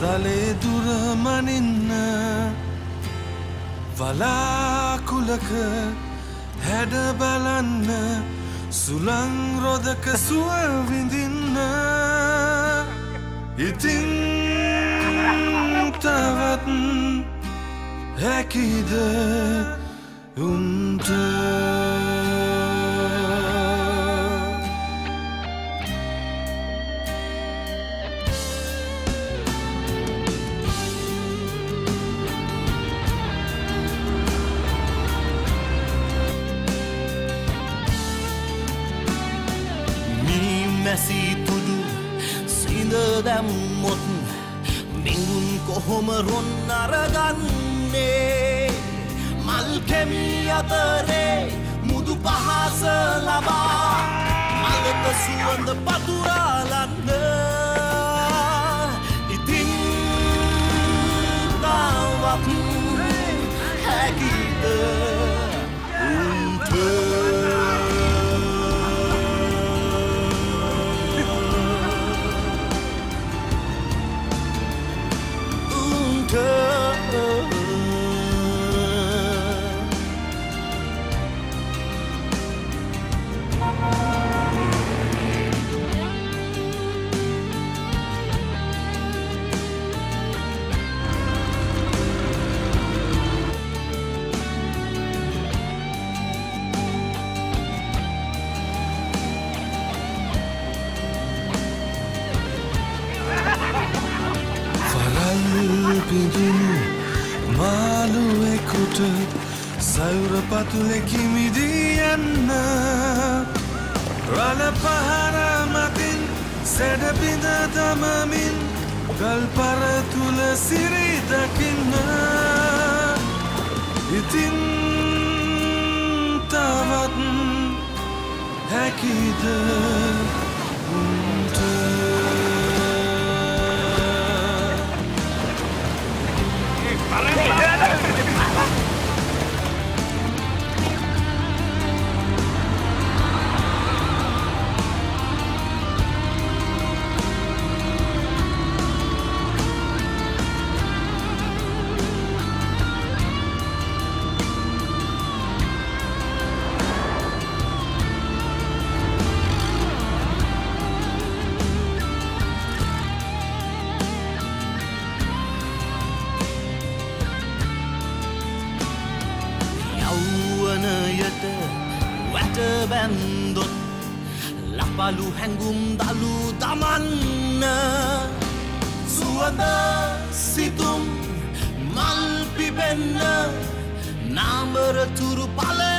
තලේ දුරමනින්න වලාකුලක හැඩ බලන්න සුළංරොදක සුවවිඳින්න ඉතින් තවත් හැකිද උන්ට? මැසි තුඩු සිඳ දැම්මොත් මිඟුන් කොහොම රොන් අරගන්නේ? මල් කෙමී අතරේ මුදු පහස ලබා මලක සුවඳ පතුරාලන්න. ඉතින් තවත් වරල් පිඳුණු මාළුවෙකුට සයුර පතුලෙකිමිදී යන්න. රල පහර මතින් සැඩපිඳ තමමින් ගල් පරතුල සිරිදකින්න ඉතින් තවත් හැකිද? යෞවනයට වැට බැන්දොත් ලපලු හැඟුම් දලු දමන්න. සුවඳ සිතුම් මල් පිපෙන්න නාඹරතුරු පල